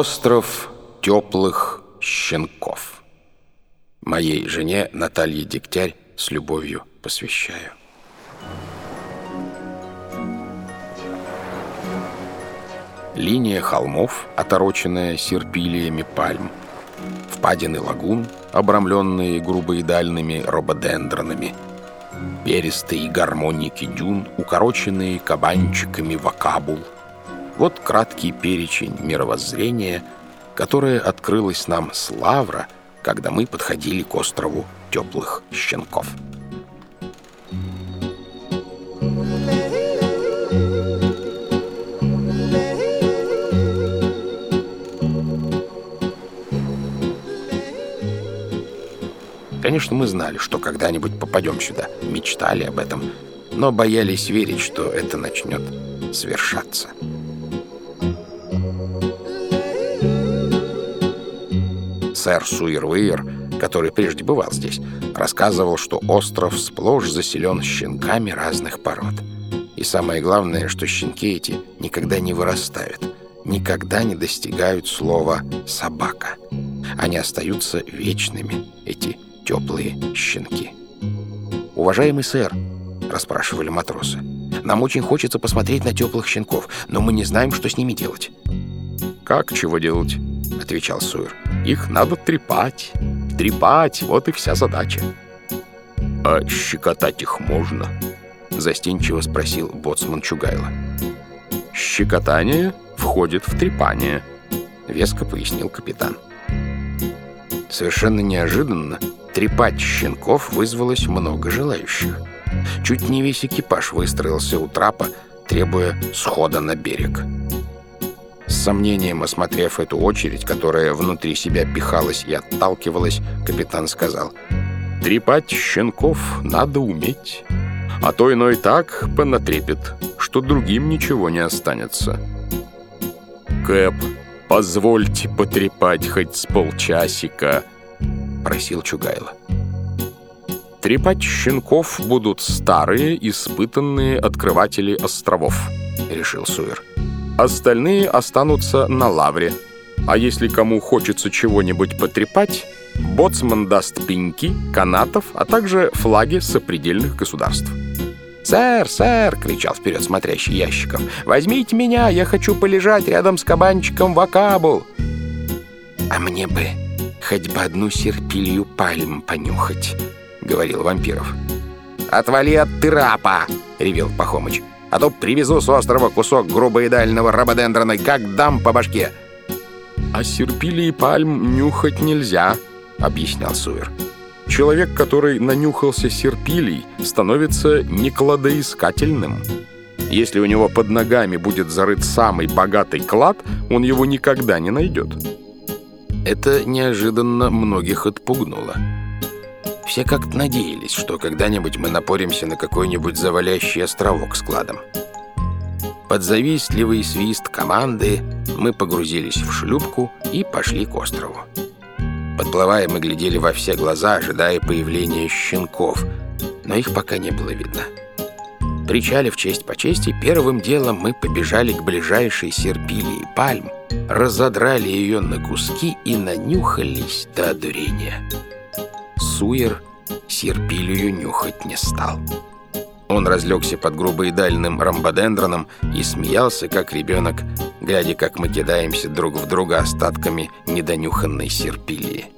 Остров теплых щенков. Моей жене Наталье Дегтярь с любовью посвящаю. Линия холмов, отороченная серпилиями пальм. Впадины лагун, обрамленные грубоидальными рободендронами. Перистые гармоники дюн, укороченные кабанчиками вакабул — вот краткий перечень мировоззрения, которое открылось нам с Лавра, когда мы подходили к острову теплых щенков. Конечно, мы знали, что когда-нибудь попадем сюда, мечтали об этом, но боялись верить, что это начнет свершаться. Сэр Суирвейер, который прежде бывал здесь, рассказывал, что остров сплошь заселен щенками разных пород. И самое главное, что щенки эти никогда не вырастают, никогда не достигают слова «собака». Они остаются вечными, эти теплые щенки. «Уважаемый сэр», — расспрашивали матросы, «нам очень хочется посмотреть на теплых щенков, но мы не знаем, что с ними делать». «Как чего делать?» — отвечал Суир. «Их надо трепать. Трепать — вот и вся задача». «А щекотать их можно?» — застенчиво спросил боцман Чугайло. «Щекотание входит в трепание», — веско пояснил капитан. Совершенно неожиданно трепать щенков вызвалось много желающих. Чуть не весь экипаж выстроился у трапа, требуя схода на берег. С сомнением осмотрев эту очередь, которая внутри себя пихалась и отталкивалась, капитан сказал, «Трепать щенков надо уметь, а то иной так понатрепет, что другим ничего не останется». «Кэп, позвольте потрепать хоть с полчасика», — просил Чугайло. «Трепать щенков будут старые, испытанные открыватели островов», — решил Суэр. Остальные останутся на лавре. А если кому хочется чего-нибудь потрепать, боцман даст пеньки, канатов, а также флаги сопредельных государств. «Сэр, сэр!» — кричал вперед смотрящий ящиком. «Возьмите меня, я хочу полежать рядом с кабанчиком в Акабул!» «А мне бы хоть бы одну серпилью пальм понюхать», — говорил вампиров. «Отвали от трапа!» — ревел Пахомыч а то привезу с острова кусок грубоидального рободендрона, как дам по башке». «А серпилии пальм нюхать нельзя», — объяснял Суэр. «Человек, который нанюхался серпилий, становится некладоискательным. Если у него под ногами будет зарыт самый богатый клад, он его никогда не найдет». Это неожиданно многих отпугнуло. Все как-то надеялись, что когда-нибудь мы напоримся на какой-нибудь завалящий островок с кладом. Под завистливый свист команды мы погрузились в шлюпку и пошли к острову. Подплывая, мы глядели во все глаза, ожидая появления щенков, но их пока не было видно. Причалив честь по чести, первым делом мы побежали к ближайшей серпилии пальм, разодрали ее на куски и нанюхались до одурения. Суер серпилию нюхать не стал. Он разлегся под грубоидальным ромбодендроном и смеялся, как ребенок, глядя, как мы кидаемся друг в друга остатками недонюханной серпилии.